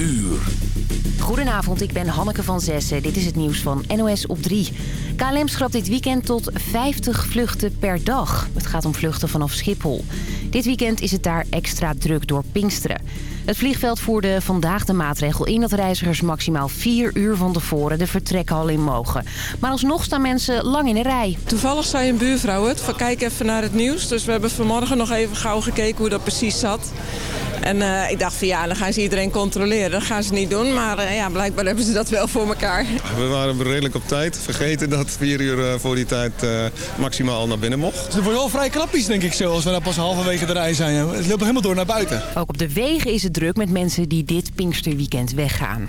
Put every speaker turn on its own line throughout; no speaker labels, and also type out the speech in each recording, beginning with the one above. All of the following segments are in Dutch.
uur.
Goedenavond, ik ben Hanneke van Zessen. Dit is het nieuws van NOS op 3. KLM schrapt dit weekend tot 50 vluchten per dag. Het gaat om vluchten vanaf Schiphol. Dit weekend is het daar extra druk door Pinksteren. Het vliegveld voerde vandaag de maatregel in dat reizigers maximaal vier uur van tevoren de vertrekhal in mogen. Maar alsnog staan mensen lang in de rij.
Toevallig zei een buurvrouw het, van kijk even naar het nieuws. Dus we hebben vanmorgen nog even gauw gekeken hoe dat precies zat. En eh, ik dacht van ja, dan gaan ze iedereen controleren. Dat gaan ze niet doen, maar uh, ja, blijkbaar hebben ze dat wel voor elkaar.
We waren redelijk op tijd. Vergeten dat vier uur uh, voor die tijd maximaal naar binnen mocht.
Het wordt wel vrij krappies denk ik zo, als we nou pas halverwege de rij zijn. Het loopt helemaal door naar buiten.
Ook op de wegen is het druk met mensen die dit Pinksterweekend weggaan.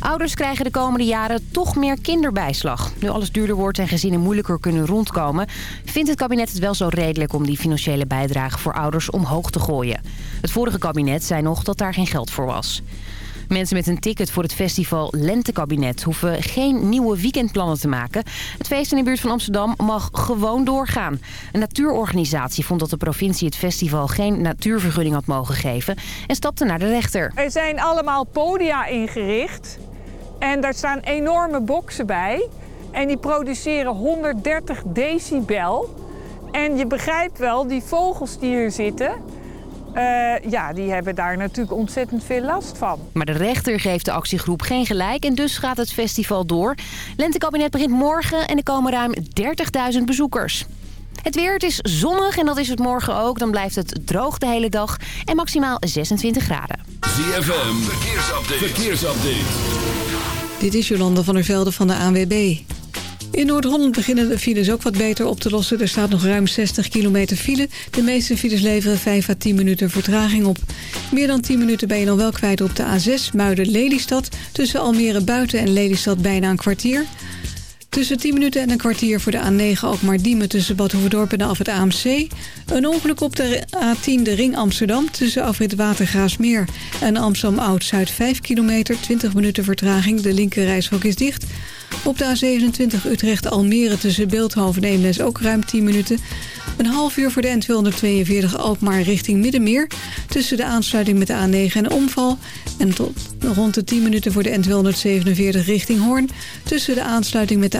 Ouders krijgen de komende jaren toch meer kinderbijslag. Nu alles duurder wordt en gezinnen moeilijker kunnen rondkomen... vindt het kabinet het wel zo redelijk om die financiële bijdrage voor ouders omhoog te gooien. Het vorige kabinet zei nog dat daar geen geld voor was. Mensen met een ticket voor het festival Lentekabinet hoeven geen nieuwe weekendplannen te maken. Het feest in de buurt van Amsterdam mag gewoon doorgaan. Een natuurorganisatie vond dat de provincie het festival geen natuurvergunning had mogen geven en stapte naar de rechter.
Er zijn allemaal podia ingericht en daar staan enorme boksen bij. En die produceren 130 decibel. En je begrijpt wel, die vogels die hier zitten... Uh, ja, die hebben daar natuurlijk ontzettend veel last van.
Maar de rechter geeft de actiegroep geen gelijk en dus gaat het festival door. Lentekabinet begint morgen en er komen ruim 30.000 bezoekers. Het weer, het is zonnig en dat is het morgen ook. Dan blijft het droog de hele dag en maximaal 26 graden.
ZFM, verkeersupdate. verkeersupdate.
Dit is Jolanda van der Velde van de ANWB. In Noord-Holland beginnen de files ook wat beter op te lossen. Er staat nog ruim 60 kilometer file. De meeste files leveren 5 à 10 minuten vertraging op. Meer dan 10 minuten ben je dan wel kwijt op de A6 Muiden-Lelystad. Tussen Almere Buiten en Lelystad bijna een kwartier. Tussen 10 minuten en een kwartier voor de A9 ook maar Diemen tussen Bad Hoeverdorp en af het AMC. Een ongeluk op de A10 de Ring Amsterdam tussen afrit Watergraasmeer en Amsterdam-Oud-Zuid 5 kilometer. 20 minuten vertraging, de linkerrijstrook is dicht. Op de A27 Utrecht-Almere tussen Beeldhoven en Eemnes ook ruim 10 minuten. Een half uur voor de N242 Alkmaar richting Middenmeer. Tussen de aansluiting met de A9 en omval. En tot rond de 10 minuten voor de N247 richting Hoorn. Tussen de aansluiting met de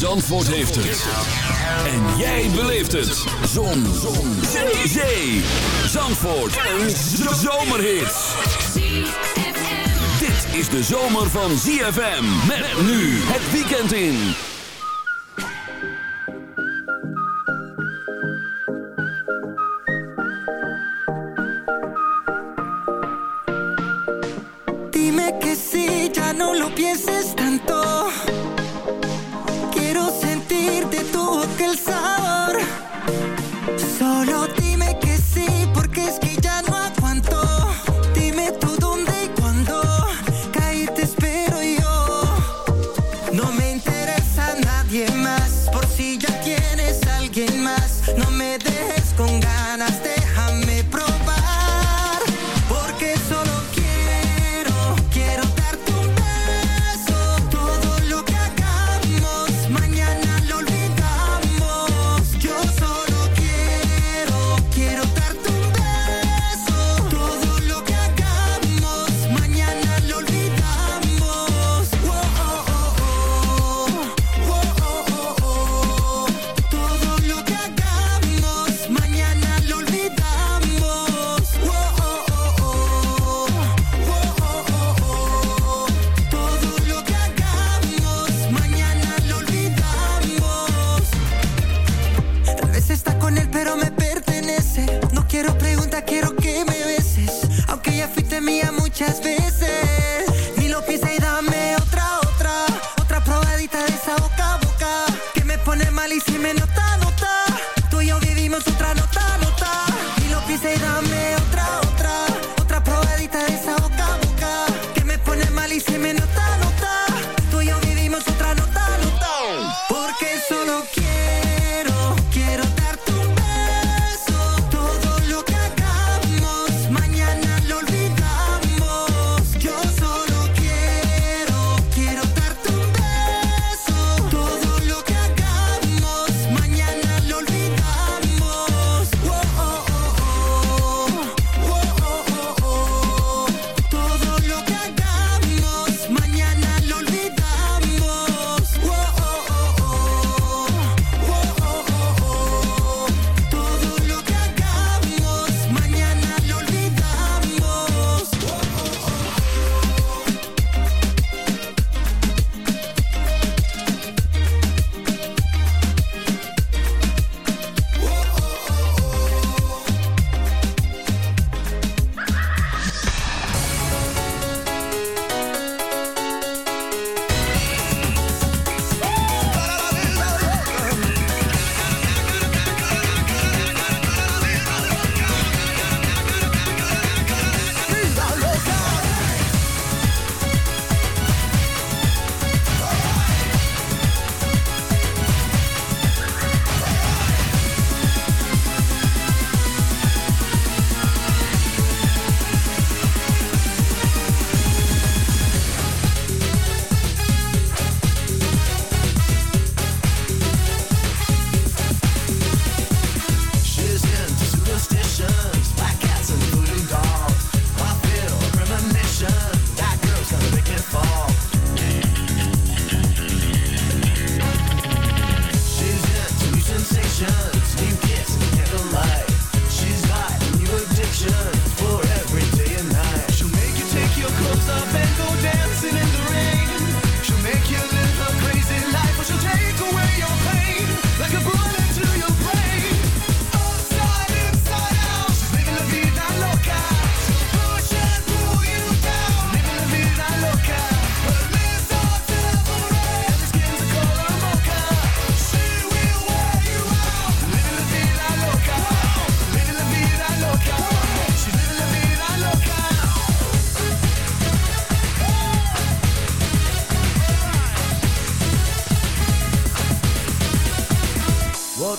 Zandvoort heeft het. En jij beleeft het. Zon. Zon. Zee. Zandvoort. Een zomerhit. Dit is de zomer van ZFM. Met nu het weekend in.
Dime que si ya no lo tanto. Sabor.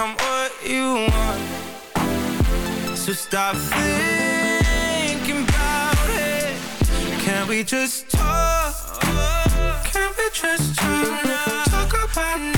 I'm what you want. So stop thinking about it. Can we just talk? Can we just talk? Talk about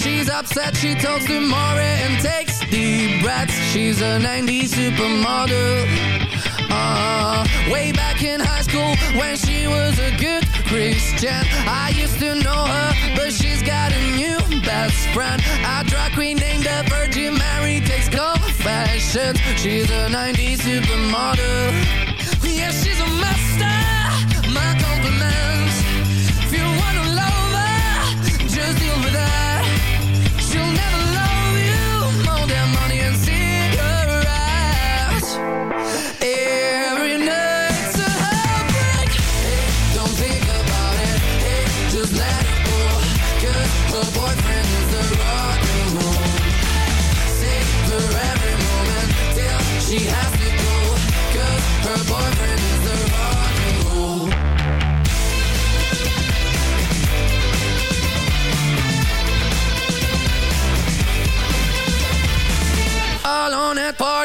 she's upset She talks to Maury and takes deep breaths. She's a 90s supermodel. Uh, Way back in high school when she was a good Christian. I used to know her, but she's got a new best friend. A drag queen named the Virgin Mary takes confessions. She's a 90s supermodel. Yeah, she's a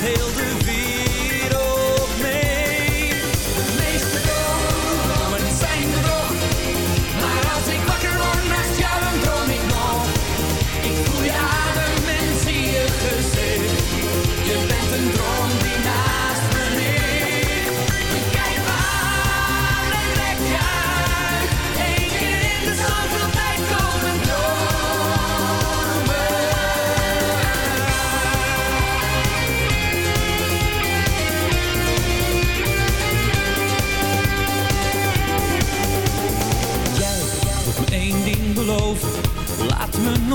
Heel de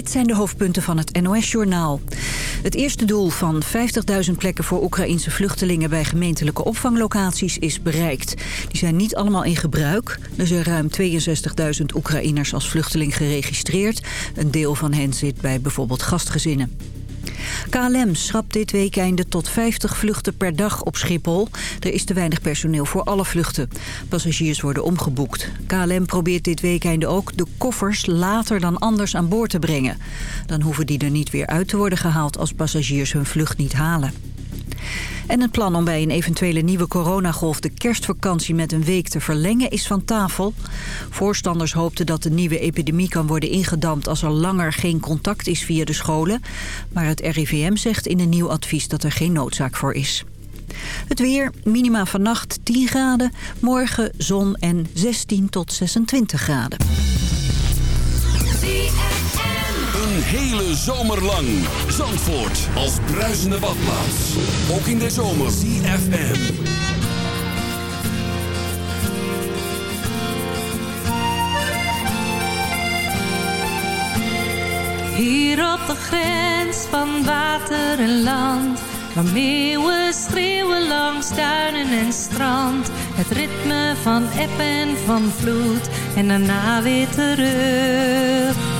dit zijn de hoofdpunten van het NOS-journaal. Het eerste doel van 50.000 plekken voor Oekraïnse vluchtelingen... bij gemeentelijke opvanglocaties is bereikt. Die zijn niet allemaal in gebruik. Er zijn ruim 62.000 Oekraïners als vluchteling geregistreerd. Een deel van hen zit bij bijvoorbeeld gastgezinnen. KLM schrapt dit weekende tot 50 vluchten per dag op Schiphol. Er is te weinig personeel voor alle vluchten. Passagiers worden omgeboekt. KLM probeert dit weekende ook de koffers later dan anders aan boord te brengen. Dan hoeven die er niet weer uit te worden gehaald als passagiers hun vlucht niet halen. En het plan om bij een eventuele nieuwe coronagolf de kerstvakantie met een week te verlengen is van tafel. Voorstanders hoopten dat de nieuwe epidemie kan worden ingedampt als er langer geen contact is via de scholen. Maar het RIVM zegt in een nieuw advies dat er geen noodzaak voor is. Het weer, minima vannacht 10 graden, morgen zon en 16 tot 26 graden.
Hele zomer lang. Zandvoort als bruisende badplaats. Ook in de zomer. CFM.
Hier op de grens van water en land Waar meeuwen schreeuwen langs duinen en strand Het ritme van eb en van vloed En daarna weer terug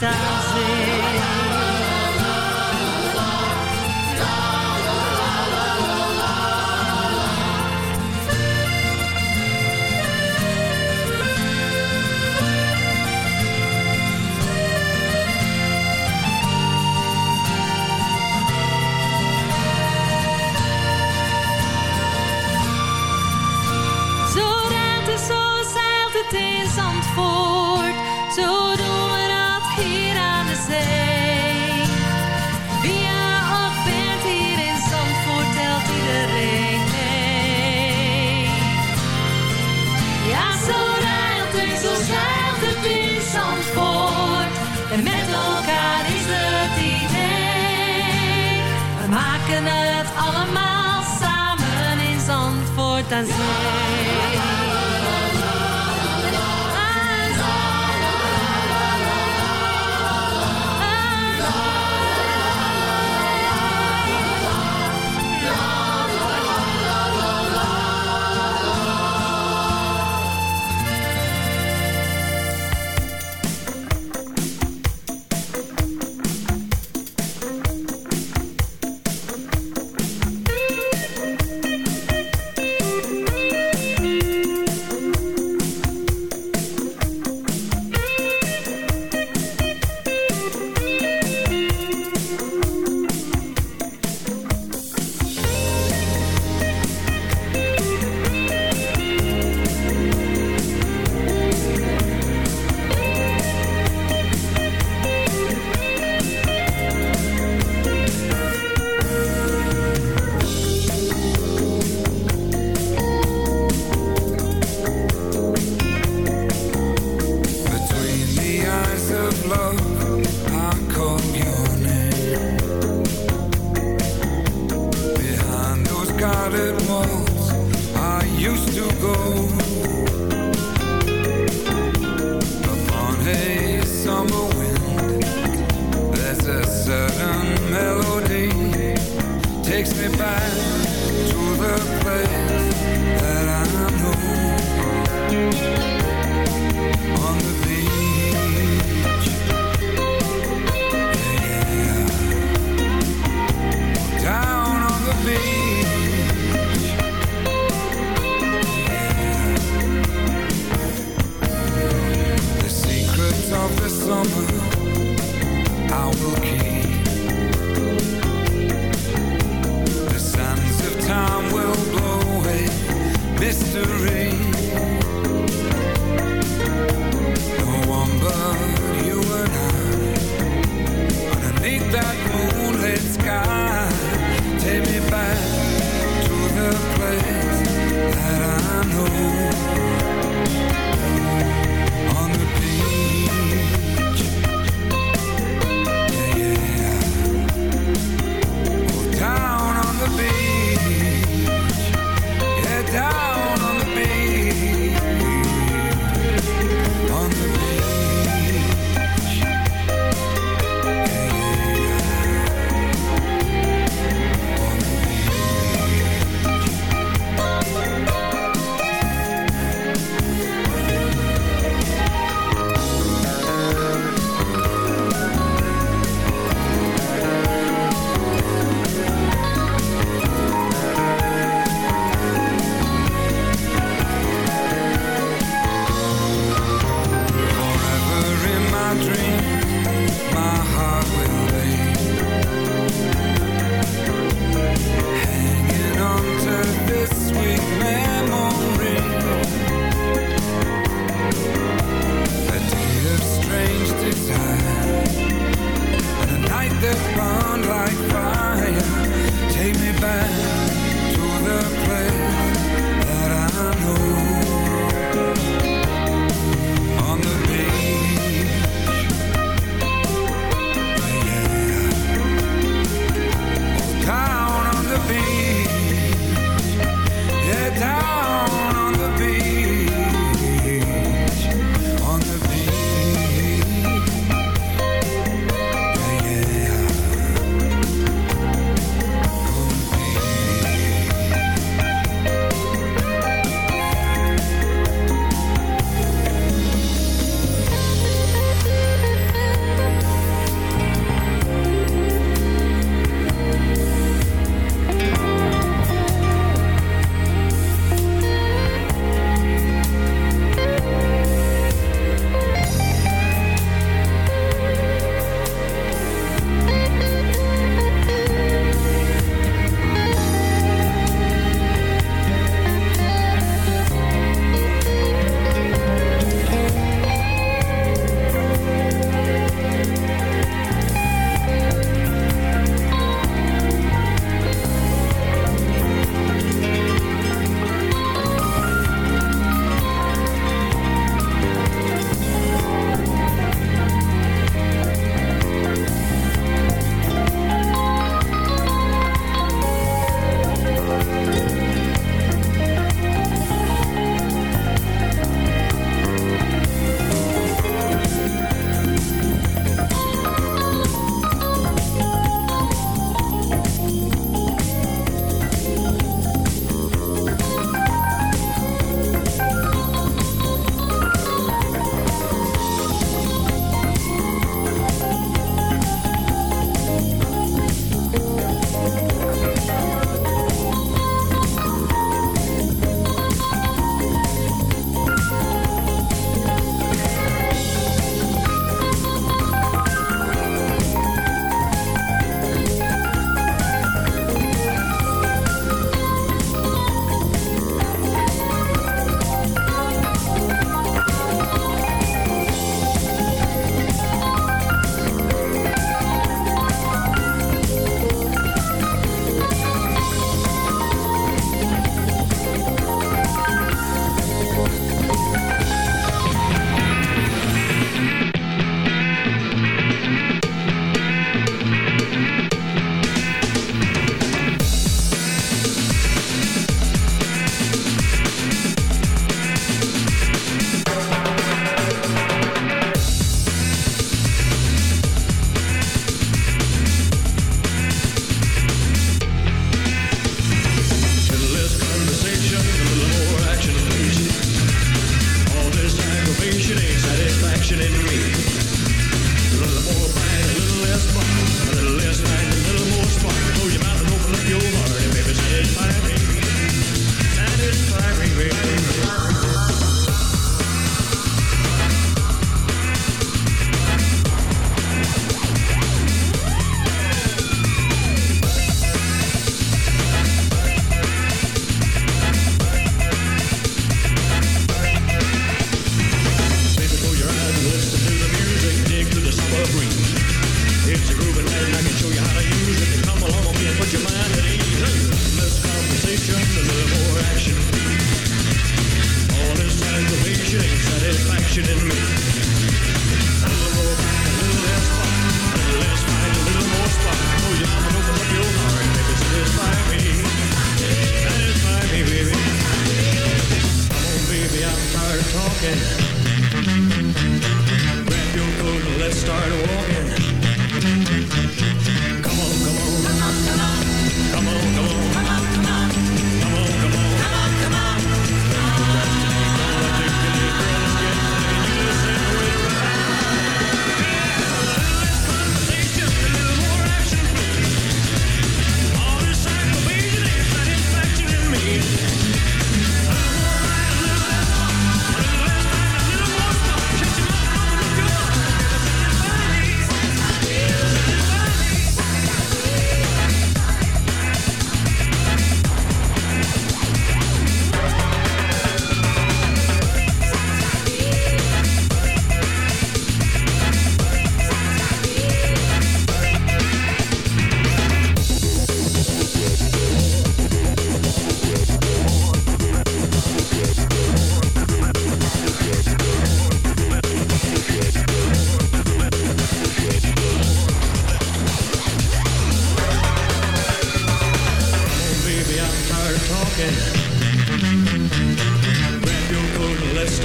Zandvoort Zandvoort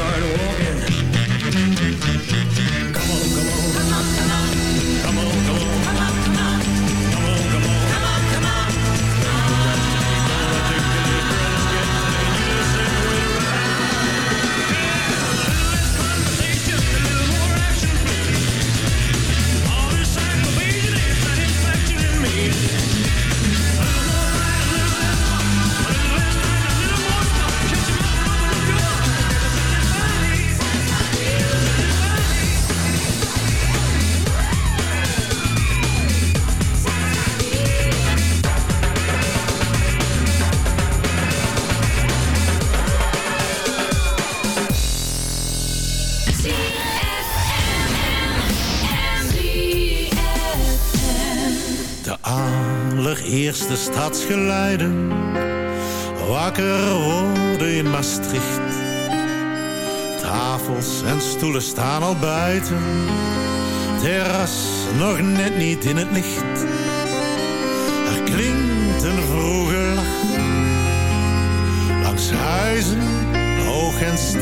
start walking.
Terras nog net niet in het licht. Er klinkt een vroege lach. Langs huizen, hoog en stil.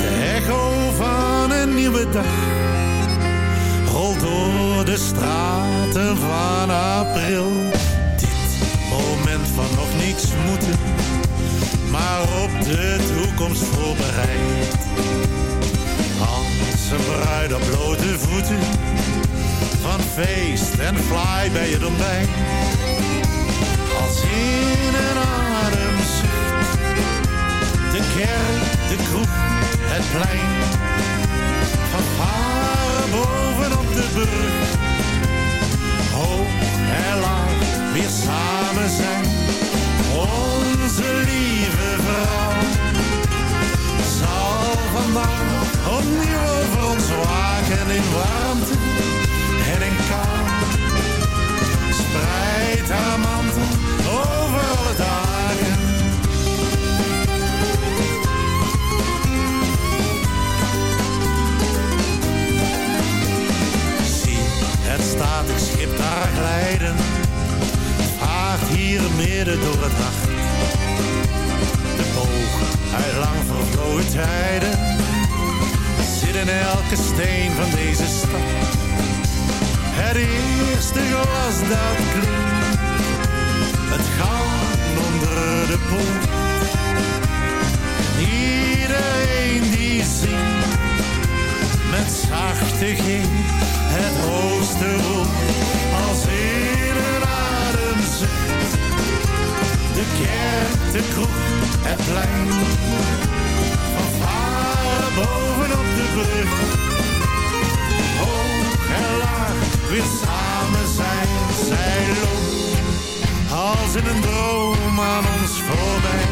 De echo van een nieuwe dag. Rolt door de straten van april. Dit moment van nog niks moeten, maar op de toekomst voorbereid. Een bruid op blote voeten, van feest en fly bij het ontbijt. Als in een ademzucht, de kerk, de kroeg, het plein. Van varen bovenop de brug. Warmte en in kou. Spreid haar mantel over alle dagen. Zie het statig schip daar glijden, vaart hier midden door het nacht. De boog uit lang vervlogen tijden, in elke steen van deze stad. Het eerste glas dat klinkt, het goud onder de poort. Iedereen die zingt met zachte G het hoogste roep als in een ademzucht. De kerk, de kroeg, het plein, bovenop de brug. Hoog en laag, weer samen zijn, zij loopt als in een droom aan ons voorbij.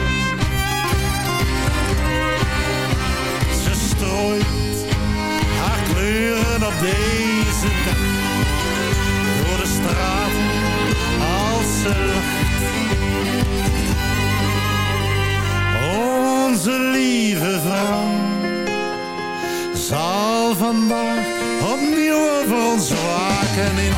Ze strooit haar kleuren op deze dag. Door de straat als ze lacht. Onze lieve vrouw zal vandaag opnieuw over ons waken in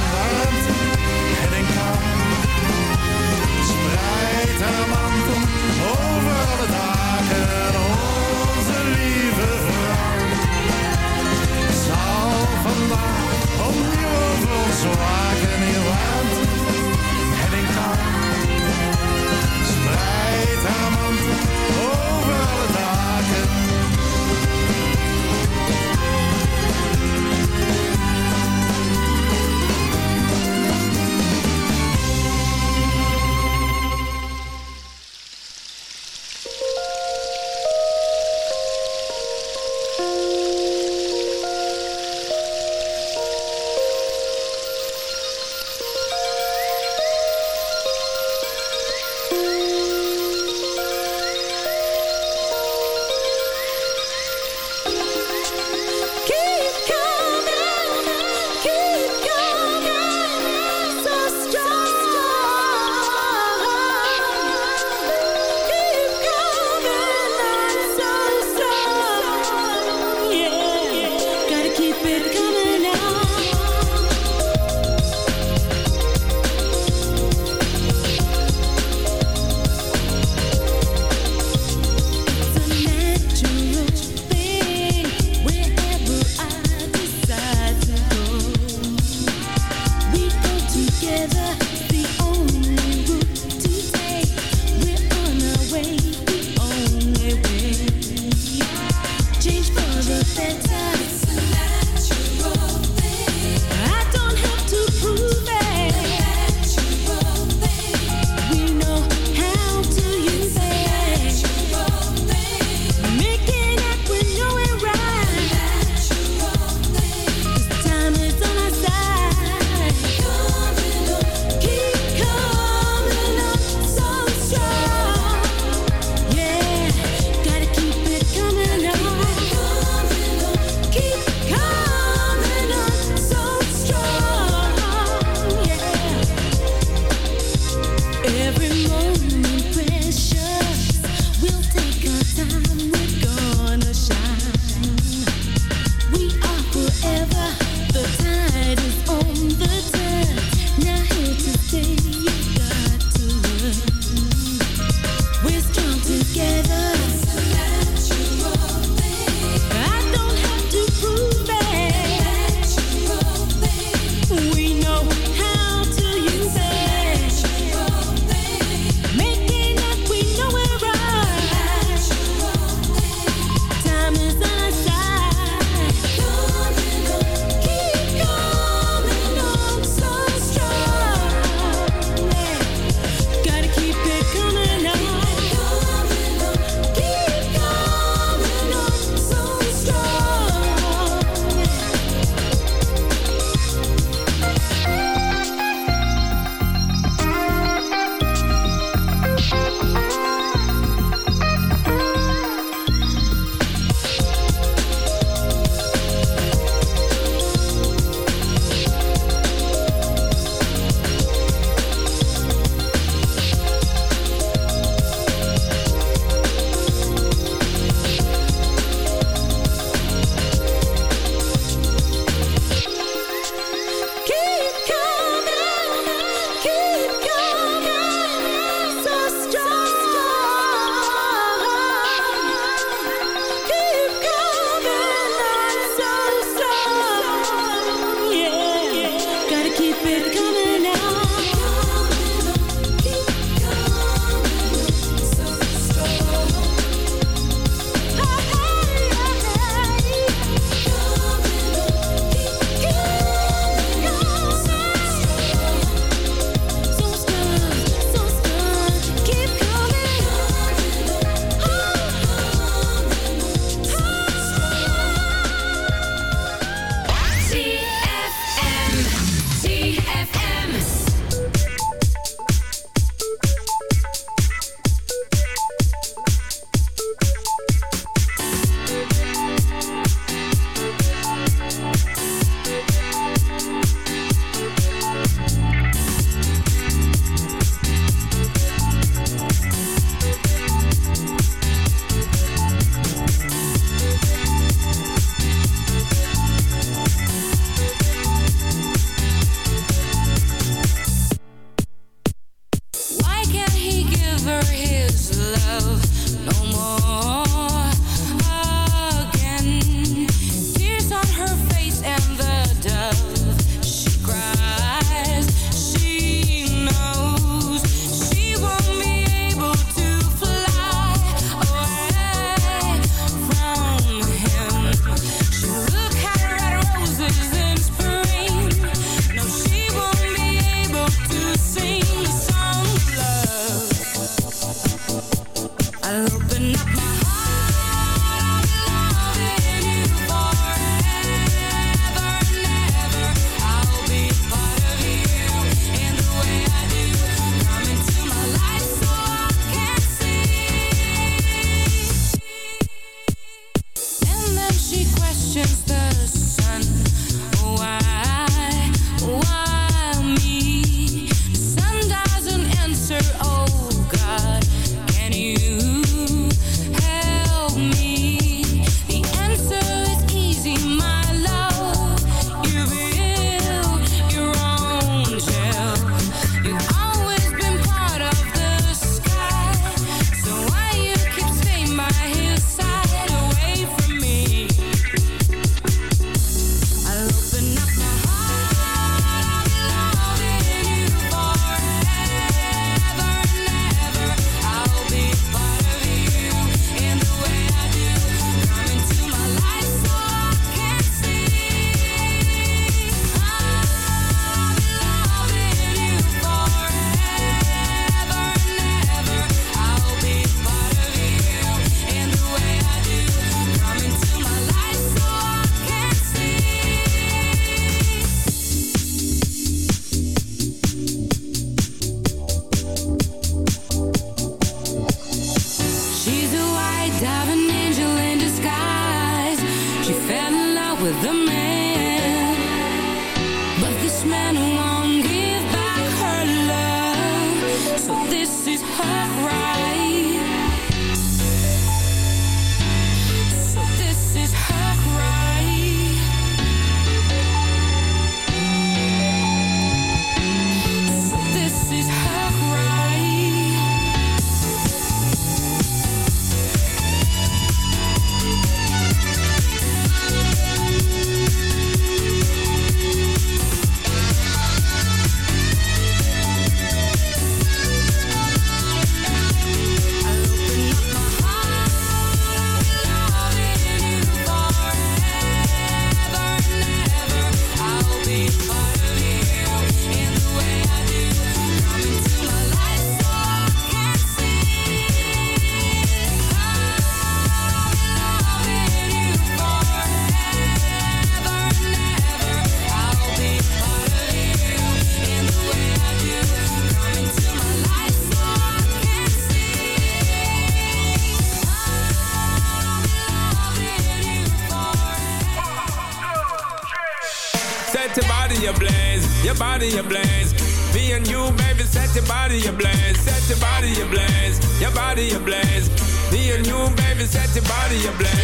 body you
blame